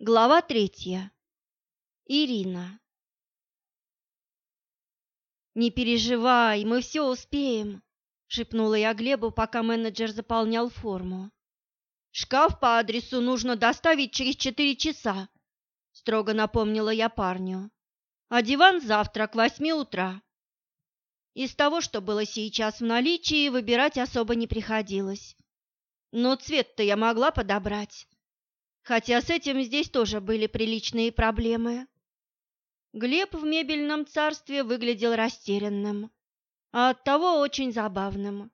Глава третья. Ирина. «Не переживай, мы все успеем», — шепнула я Глебу, пока менеджер заполнял форму. «Шкаф по адресу нужно доставить через четыре часа», — строго напомнила я парню. «А диван завтра к восьми утра». Из того, что было сейчас в наличии, выбирать особо не приходилось. Но цвет-то я могла подобрать хотя с этим здесь тоже были приличные проблемы. Глеб в мебельном царстве выглядел растерянным, а оттого очень забавным.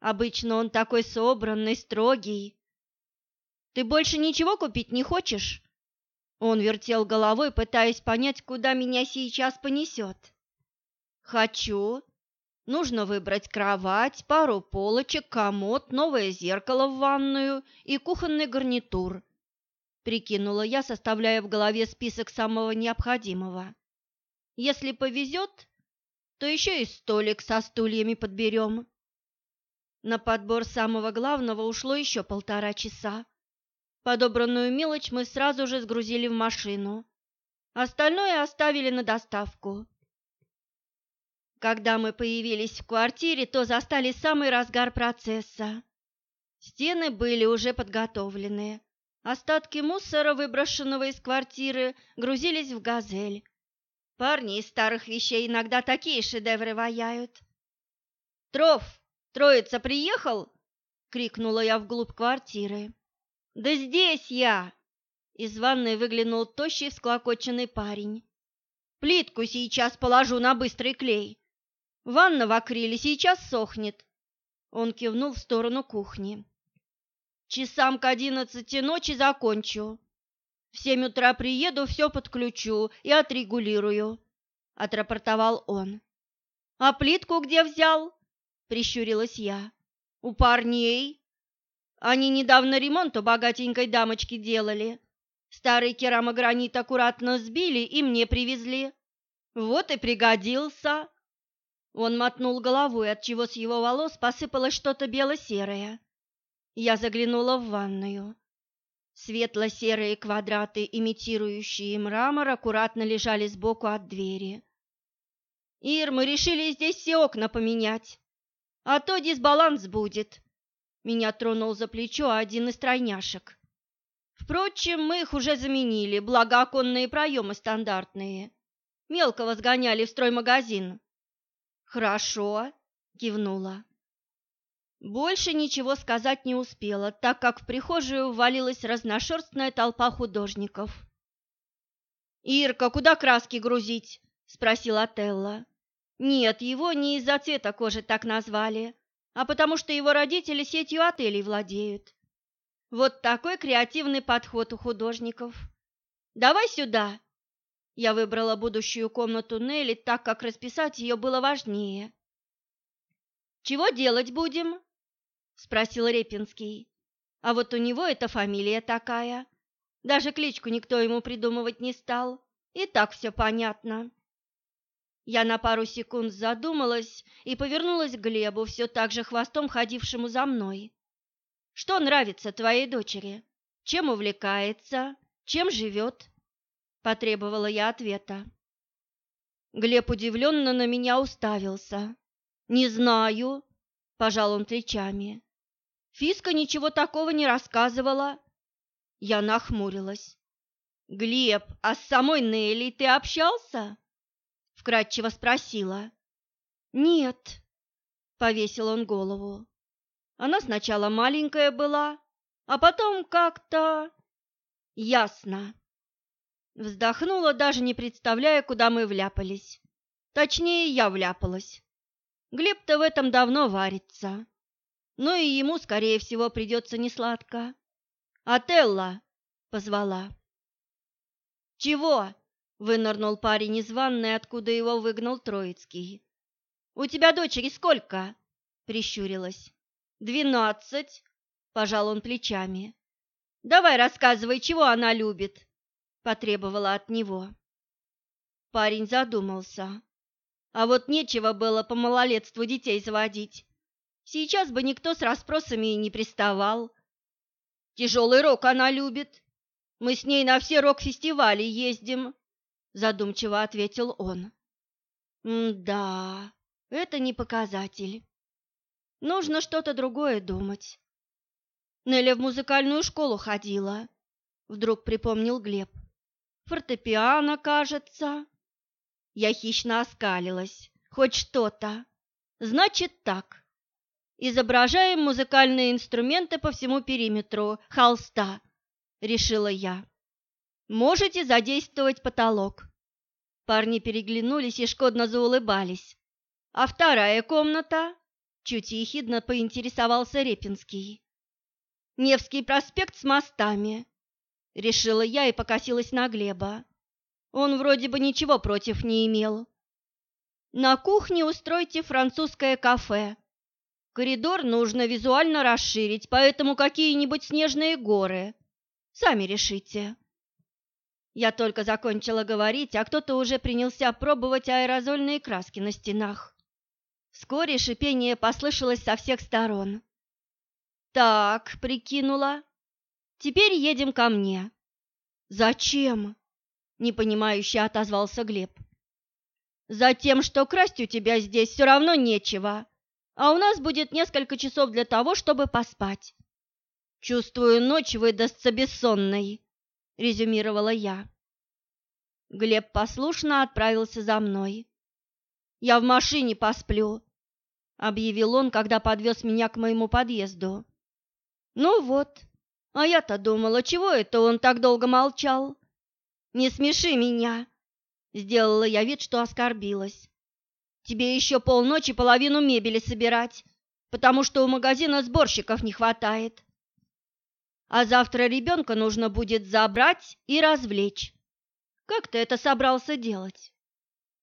Обычно он такой собранный, строгий. «Ты больше ничего купить не хочешь?» Он вертел головой, пытаясь понять, куда меня сейчас понесет. «Хочу. Нужно выбрать кровать, пару полочек, комод, новое зеркало в ванную и кухонный гарнитур прикинула я, составляя в голове список самого необходимого. Если повезет, то еще и столик со стульями подберем. На подбор самого главного ушло еще полтора часа. Подобранную мелочь мы сразу же сгрузили в машину. Остальное оставили на доставку. Когда мы появились в квартире, то застали самый разгар процесса. Стены были уже подготовлены, Остатки мусора, выброшенного из квартиры, грузились в газель. Парни из старых вещей иногда такие шедевры ваяют. «Троф, троица приехал?» — крикнула я вглубь квартиры. «Да здесь я!» Из ванной выглянул тощий всклокоченный парень. «Плитку сейчас положу на быстрый клей. Ванна в акриле сейчас сохнет». Он кивнул в сторону кухни. Часам к одиннадцати ночи закончу. В семь утра приеду, все подключу и отрегулирую», — отрапортовал он. «А плитку где взял?» — прищурилась я. «У парней. Они недавно ремонт у богатенькой дамочки делали. Старый керамогранит аккуратно сбили и мне привезли. Вот и пригодился». Он мотнул головой, отчего с его волос посыпалось что-то бело-серое. Я заглянула в ванную. Светло-серые квадраты, имитирующие мрамор, аккуратно лежали сбоку от двери. «Ир, мы решили здесь все окна поменять, а то дисбаланс будет», — меня тронул за плечо один из тройняшек. «Впрочем, мы их уже заменили, благо оконные проемы стандартные. Мелкого сгоняли в строймагазин». «Хорошо», — кивнула. Больше ничего сказать не успела, так как в прихожую ввалилась разношерстная толпа художников. «Ирка, куда краски грузить?» – спросила Телла. «Нет, его не из-за цвета кожи так назвали, а потому что его родители сетью отелей владеют. Вот такой креативный подход у художников. Давай сюда!» Я выбрала будущую комнату Нелли, так как расписать ее было важнее. «Чего делать будем?» Спросил Репинский. А вот у него эта фамилия такая. Даже кличку никто ему придумывать не стал. И так все понятно. Я на пару секунд задумалась и повернулась к Глебу, все так же хвостом ходившему за мной. «Что нравится твоей дочери? Чем увлекается? Чем живет?» Потребовала я ответа. Глеб удивленно на меня уставился. «Не знаю», – пожал он плечами. Фиска ничего такого не рассказывала. Я нахмурилась. «Глеб, а с самой Нелли ты общался?» Вкратчиво спросила. «Нет», — повесил он голову. «Она сначала маленькая была, а потом как-то...» «Ясно». Вздохнула, даже не представляя, куда мы вляпались. Точнее, я вляпалась. Глеб-то в этом давно варится но и ему, скорее всего, придется несладко. «Отелло!» — позвала. «Чего?» — вынырнул парень из ванной, откуда его выгнал Троицкий. «У тебя дочери сколько?» — прищурилась. «Двенадцать», — пожал он плечами. «Давай рассказывай, чего она любит», — потребовала от него. Парень задумался. А вот нечего было по малолетству детей заводить. Сейчас бы никто с расспросами и не приставал. Тяжелый рок она любит. Мы с ней на все рок-фестивали ездим, задумчиво ответил он. да, это не показатель. Нужно что-то другое думать. Неля в музыкальную школу ходила, вдруг припомнил Глеб. Фортепиано, кажется. Я хищно оскалилась. Хоть что-то. Значит так. Изображаем музыкальные инструменты по всему периметру холста, решила я. Можете задействовать потолок. Парни переглянулись и шкодно заулыбались. А вторая комната? Чуть ехидно поинтересовался Репинский. Невский проспект с мостами, решила я и покосилась на Глеба. Он вроде бы ничего против не имел. На кухне устройте французское кафе. Коридор нужно визуально расширить, поэтому какие-нибудь снежные горы. Сами решите. Я только закончила говорить, а кто-то уже принялся пробовать аэрозольные краски на стенах. Вскоре шипение послышалось со всех сторон. «Так», — прикинула, — «теперь едем ко мне». «Зачем?» — непонимающе отозвался Глеб. «Затем, что красть у тебя здесь все равно нечего, а у нас будет несколько часов для того, чтобы поспать». «Чувствую, ночь выдастся бессонной», — резюмировала я. Глеб послушно отправился за мной. «Я в машине посплю», — объявил он, когда подвез меня к моему подъезду. «Ну вот, а я-то думала, чего это он так долго молчал?» «Не смеши меня!» — сделала я вид, что оскорбилась. «Тебе еще полночи половину мебели собирать, потому что у магазина сборщиков не хватает. А завтра ребенка нужно будет забрать и развлечь. Как ты это собрался делать?»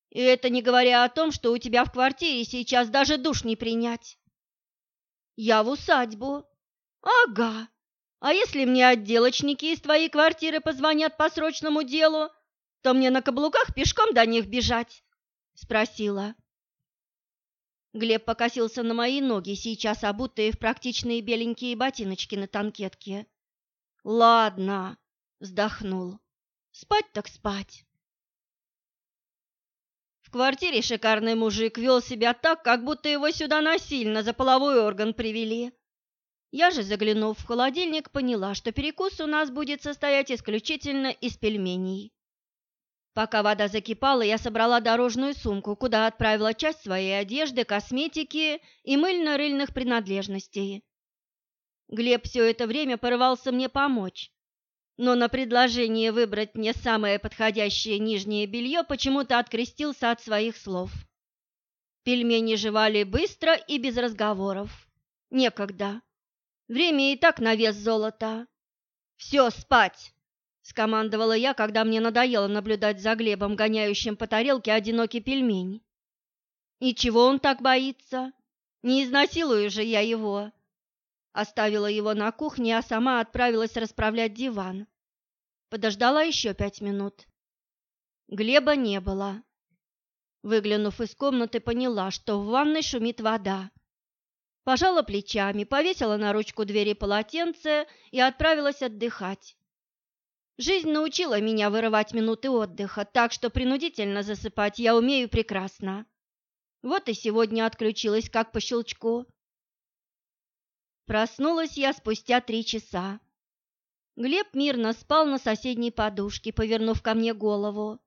И это не говоря о том, что у тебя в квартире сейчас даже душ не принять. Я в усадьбу. Ага. А если мне отделочники из твоей квартиры позвонят по срочному делу, то мне на каблуках пешком до них бежать? Спросила. Глеб покосился на мои ноги, сейчас обутые в практичные беленькие ботиночки на танкетке. «Ладно», — вздохнул. «Спать так спать». В квартире шикарный мужик вел себя так, как будто его сюда насильно за половой орган привели. Я же, заглянув в холодильник, поняла, что перекус у нас будет состоять исключительно из пельменей. Пока вода закипала, я собрала дорожную сумку, куда отправила часть своей одежды, косметики и мыльно-рыльных принадлежностей. Глеб все это время порывался мне помочь, но на предложение выбрать мне самое подходящее нижнее белье почему-то открестился от своих слов. Пельмени жевали быстро и без разговоров. Некогда. Время и так на вес золота. «Все, спать!» — скомандовала я, когда мне надоело наблюдать за Глебом, гоняющим по тарелке одинокий пельмень. «И чего он так боится? Не изнасилую же я его!» Оставила его на кухне, а сама отправилась расправлять диван. Подождала еще пять минут. Глеба не было. Выглянув из комнаты, поняла, что в ванной шумит вода. Пожала плечами, повесила на ручку двери полотенце и отправилась отдыхать. Жизнь научила меня вырывать минуты отдыха, так что принудительно засыпать я умею прекрасно. Вот и сегодня отключилась как по щелчку. Проснулась я спустя три часа. Глеб мирно спал на соседней подушке, повернув ко мне голову.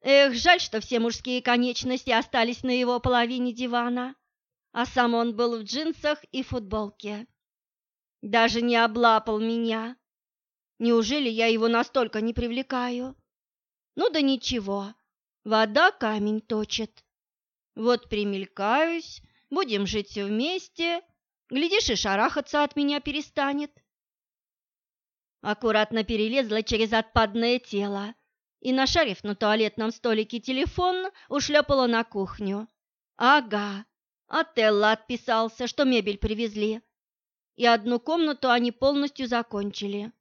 Эх, жаль, что все мужские конечности остались на его половине дивана, а сам он был в джинсах и футболке. Даже не облапал меня. Неужели я его настолько не привлекаю? Ну да ничего, вода камень точит. Вот примелькаюсь, будем жить вместе, Глядишь, и шарахаться от меня перестанет. Аккуратно перелезла через отпадное тело и, нашарив на туалетном столике телефон, ушлепала на кухню. Ага, Отелло отписался, что мебель привезли. И одну комнату они полностью закончили.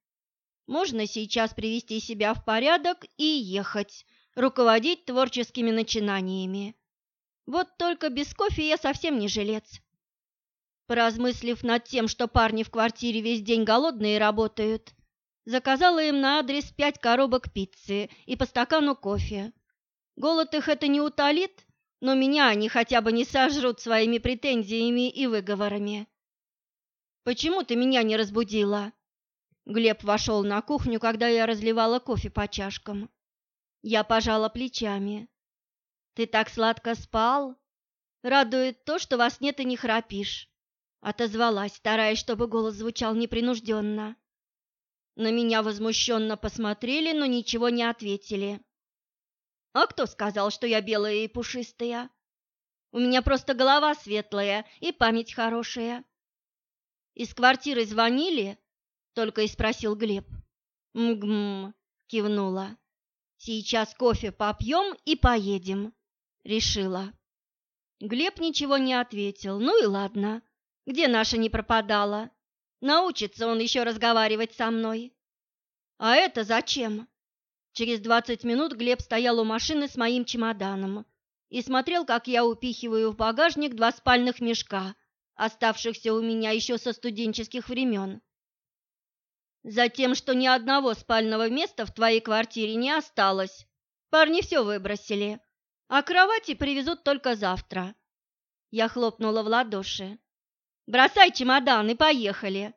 Можно сейчас привести себя в порядок и ехать, руководить творческими начинаниями. Вот только без кофе я совсем не жилец. Поразмыслив над тем, что парни в квартире весь день голодные работают, Заказала им на адрес пять коробок пиццы и по стакану кофе. Голод их это не утолит, но меня они хотя бы не сожрут своими претензиями и выговорами. «Почему ты меня не разбудила?» Глеб вошел на кухню, когда я разливала кофе по чашкам. Я пожала плечами. «Ты так сладко спал? Радует то, что во сне ты не храпишь», — отозвалась, стараясь, чтобы голос звучал непринужденно. На меня возмущенно посмотрели, но ничего не ответили. «А кто сказал, что я белая и пушистая? У меня просто голова светлая и память хорошая». «Из квартиры звонили?» — только и спросил Глеб. «Мгм», — кивнула. «Сейчас кофе попьем и поедем», — решила. Глеб ничего не ответил. «Ну и ладно. Где наша не пропадала? Научится он еще разговаривать со мной. А это зачем? Через двадцать минут Глеб стоял у машины с моим чемоданом и смотрел, как я упихиваю в багажник два спальных мешка, оставшихся у меня еще со студенческих времен. Затем, что ни одного спального места в твоей квартире не осталось. Парни все выбросили, а кровати привезут только завтра. Я хлопнула в ладоши. Бросай чемодан и поехали.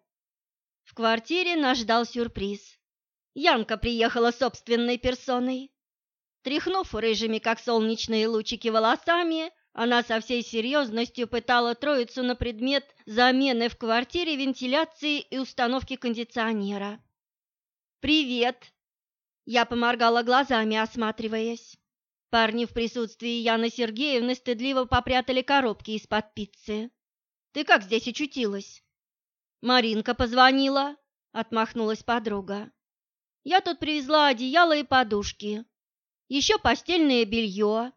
В квартире нас ждал сюрприз. Янка приехала собственной персоной. Тряхнув рыжими, как солнечные лучики, волосами, она со всей серьезностью пытала троицу на предмет замены в квартире вентиляции и установки кондиционера. «Привет!» Я поморгала глазами, осматриваясь. Парни в присутствии Яны Сергеевны стыдливо попрятали коробки из-под пиццы. Ты как здесь очутилась? Маринка позвонила, отмахнулась подруга. Я тут привезла одеяло и подушки. Еще постельное белье.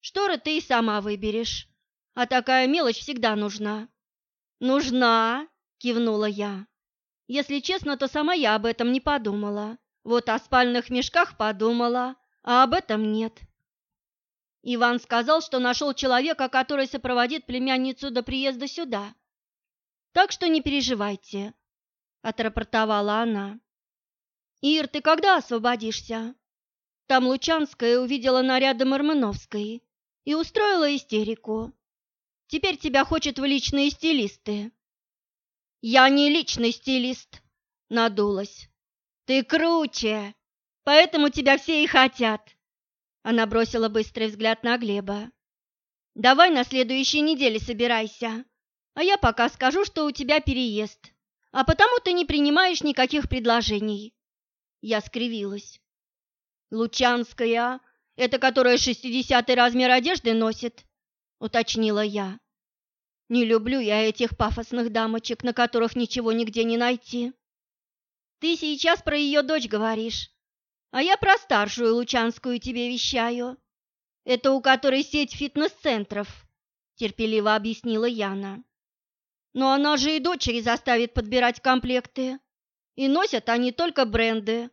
Шторы ты и сама выберешь. А такая мелочь всегда нужна. Нужна, кивнула я. Если честно, то сама я об этом не подумала. Вот о спальных мешках подумала, а об этом нет. Иван сказал, что нашел человека, который сопроводит племянницу до приезда сюда. Так что не переживайте, отрапортовала она. Ир, ты когда освободишься? Там Лучанская увидела наряды Мармановской и устроила истерику. Теперь тебя хочет в личные стилисты. Я не личный стилист, надулась. Ты круче, поэтому тебя все и хотят. Она бросила быстрый взгляд на Глеба. «Давай на следующей неделе собирайся, а я пока скажу, что у тебя переезд, а потому ты не принимаешь никаких предложений». Я скривилась. «Лучанская, это которая шестидесятый размер одежды носит?» — уточнила я. «Не люблю я этих пафосных дамочек, на которых ничего нигде не найти». «Ты сейчас про ее дочь говоришь?» А я про старшую Лучанскую тебе вещаю. Это у которой сеть фитнес-центров, терпеливо объяснила Яна. Но она же и дочери заставит подбирать комплекты. И носят они только бренды.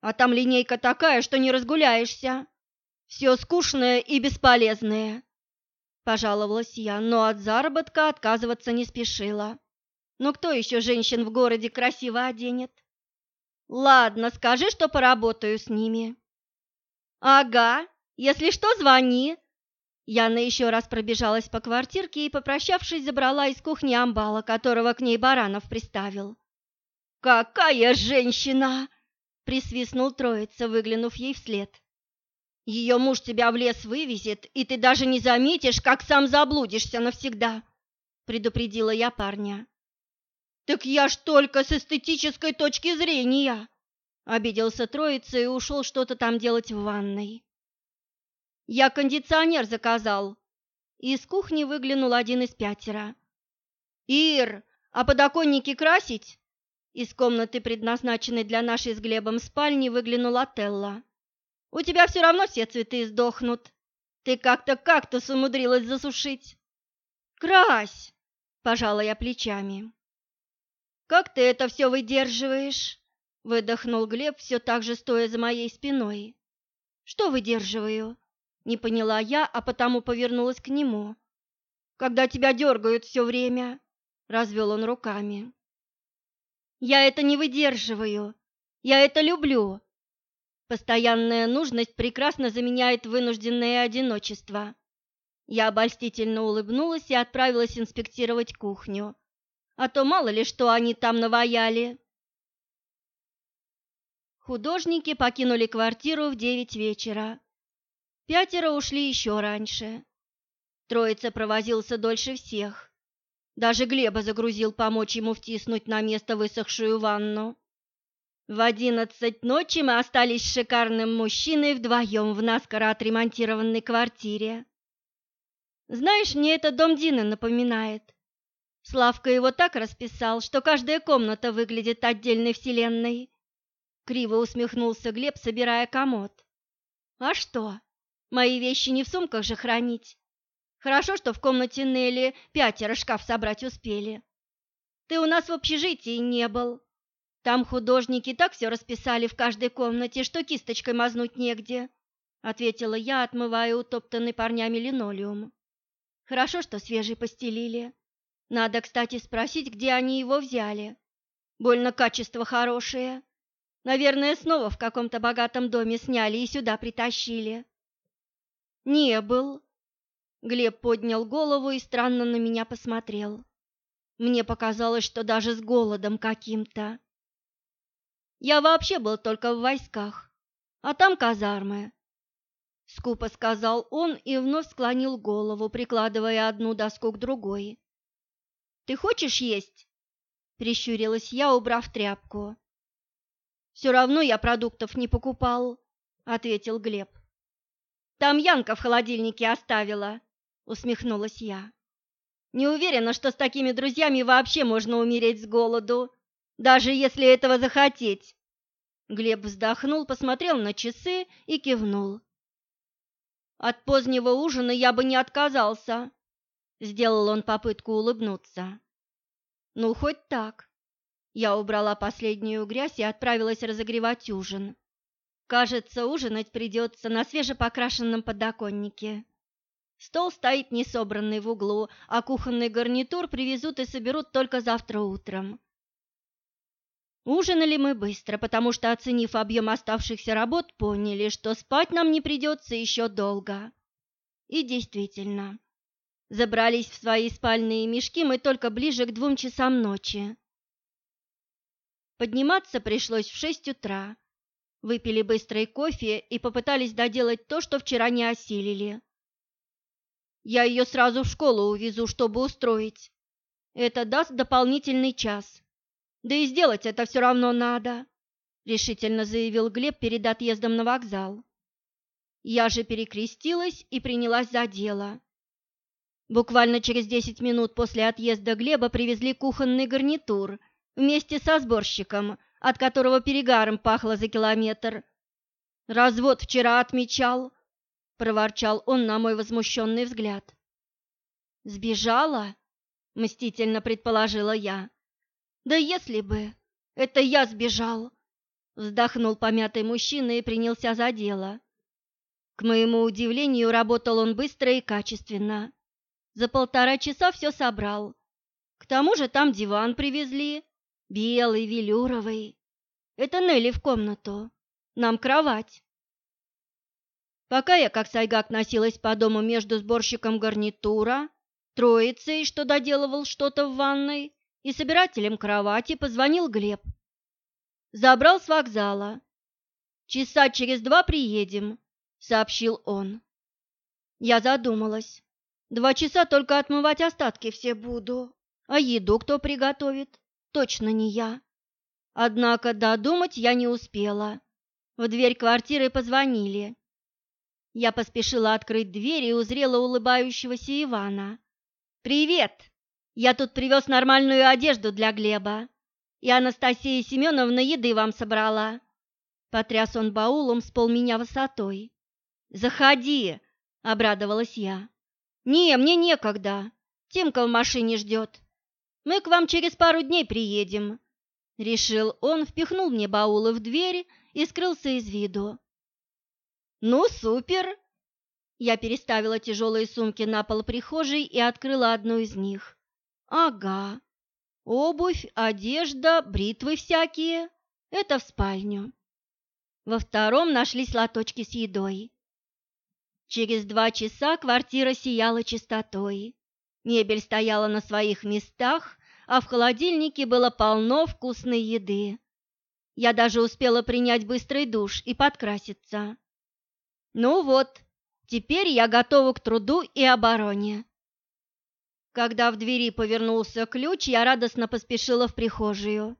А там линейка такая, что не разгуляешься. Все скучное и бесполезное. Пожаловалась я, но от заработка отказываться не спешила. Но кто еще женщин в городе красиво оденет? Ладно, скажи, что поработаю с ними. Ага, если что, звони. Яна еще раз пробежалась по квартирке и, попрощавшись, забрала из кухни амбала, которого к ней Баранов приставил. «Какая женщина!» — присвистнул троица, выглянув ей вслед. «Ее муж тебя в лес вывезет, и ты даже не заметишь, как сам заблудишься навсегда», — предупредила я парня. «Так я ж только с эстетической точки зрения!» Обиделся троица и ушел что-то там делать в ванной. «Я кондиционер заказал!» Из кухни выглянул один из пятеро. «Ир, а подоконники красить?» Из комнаты, предназначенной для нашей с Глебом спальни, выглянула Телла. «У тебя все равно все цветы сдохнут. Ты как-то кактус умудрилась засушить». «Крась!» – пожала я плечами. «Как ты это все выдерживаешь?» – выдохнул Глеб, все так же стоя за моей спиной. «Что выдерживаю?» – не поняла я, а потому повернулась к нему. «Когда тебя дергают все время», – развел он руками. «Я это не выдерживаю», Я это люблю. Постоянная нужность прекрасно заменяет вынужденное одиночество. Я обольстительно улыбнулась и отправилась инспектировать кухню. А то мало ли что они там наваяли. Художники покинули квартиру в девять вечера. Пятеро ушли еще раньше. Троица провозился дольше всех. Даже Глеба загрузил помочь ему втиснуть на место высохшую ванну. В одиннадцать ночи мы остались с шикарным мужчиной вдвоем в наскоро отремонтированной квартире. Знаешь, мне это дом Дины напоминает. Славка его так расписал, что каждая комната выглядит отдельной вселенной. Криво усмехнулся Глеб, собирая комод. А что? Мои вещи не в сумках же хранить. Хорошо, что в комнате Нелли пятеро шкаф собрать успели. Ты у нас в общежитии не был. Там художники так все расписали в каждой комнате, что кисточкой мазнуть негде, ответила я, отмывая утоптанный парнями линолеум. Хорошо, что свежий постелили. Надо, кстати, спросить, где они его взяли. Больно качество хорошее. Наверное, снова в каком-то богатом доме сняли и сюда притащили. Не был. Глеб поднял голову и странно на меня посмотрел. Мне показалось, что даже с голодом каким-то. Я вообще был только в войсках, а там казармы. Скупо сказал он и вновь склонил голову, прикладывая одну доску к другой. «Ты хочешь есть?» – прищурилась я, убрав тряпку. «Все равно я продуктов не покупал», – ответил Глеб. «Там Янка в холодильнике оставила», – усмехнулась я. «Не уверена, что с такими друзьями вообще можно умереть с голоду даже если этого захотеть. Глеб вздохнул, посмотрел на часы и кивнул. От позднего ужина я бы не отказался. Сделал он попытку улыбнуться. Ну, хоть так. Я убрала последнюю грязь и отправилась разогревать ужин. Кажется, ужинать придется на свежепокрашенном подоконнике. Стол стоит несобранный в углу, а кухонный гарнитур привезут и соберут только завтра утром. Ужинали мы быстро, потому что, оценив объем оставшихся работ, поняли, что спать нам не придется еще долго. И действительно, забрались в свои спальные мешки мы только ближе к двум часам ночи. Подниматься пришлось в шесть утра. Выпили быстрый кофе и попытались доделать то, что вчера не осилили. Я ее сразу в школу увезу, чтобы устроить. Это даст дополнительный час. Да и сделать это все равно надо, решительно заявил Глеб перед отъездом на вокзал. Я же перекрестилась и принялась за дело. Буквально через десять минут после отъезда Глеба привезли кухонный гарнитур вместе со сборщиком, от которого перегаром пахло за километр. «Развод вчера отмечал», — проворчал он на мой возмущенный взгляд. «Сбежала?» — мстительно предположила я. Да если бы! Это я сбежал!» Вздохнул помятый мужчина и принялся за дело. К моему удивлению, работал он быстро и качественно. За полтора часа все собрал. К тому же там диван привезли, белый, велюровый. Это Нелли в комнату. Нам кровать. Пока я, как сайгак, носилась по дому между сборщиком гарнитура, троицей, что доделывал что-то в ванной, и собирателем кровати позвонил Глеб. Забрал с вокзала. «Часа через два приедем», — сообщил он. Я задумалась. Два часа только отмывать остатки все буду. А еду кто приготовит? Точно не я. Однако додумать я не успела. В дверь квартиры позвонили. Я поспешила открыть дверь и узрела улыбающегося Ивана. «Привет!» Я тут привез нормальную одежду для Глеба, и Анастасия Семеновна еды вам собрала. Потряс он баулом с полменя высотой. «Заходи!» — обрадовалась я. «Не, мне некогда. Тимка в машине ждет. Мы к вам через пару дней приедем». Решил он, впихнул мне баулы в дверь и скрылся из виду. «Ну, супер!» Я переставила тяжелые сумки на пол прихожей и открыла одну из них. Ага. Обувь, одежда, бритвы всякие. Это в спальню. Во втором нашлись лоточки с едой. Через два часа квартира сияла чистотой. Мебель стояла на своих местах, а в холодильнике было полно вкусной еды. Я даже успела принять быстрый душ и подкраситься. Ну вот, теперь я готова к труду и обороне. Когда в двери повернулся ключ, я радостно поспешила в прихожую.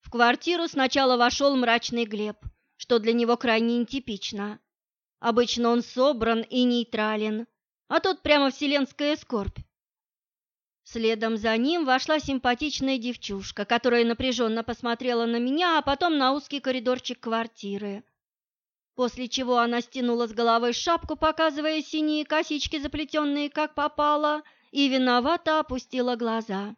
В квартиру сначала вошел мрачный Глеб, что для него крайне нетипично. Обычно он собран и нейтрален, а тут прямо вселенская скорбь. Следом за ним вошла симпатичная девчушка, которая напряженно посмотрела на меня, а потом на узкий коридорчик квартиры. После чего она стянула с головы шапку, показывая синие косички, заплетенные как попало, и виновато опустила глаза.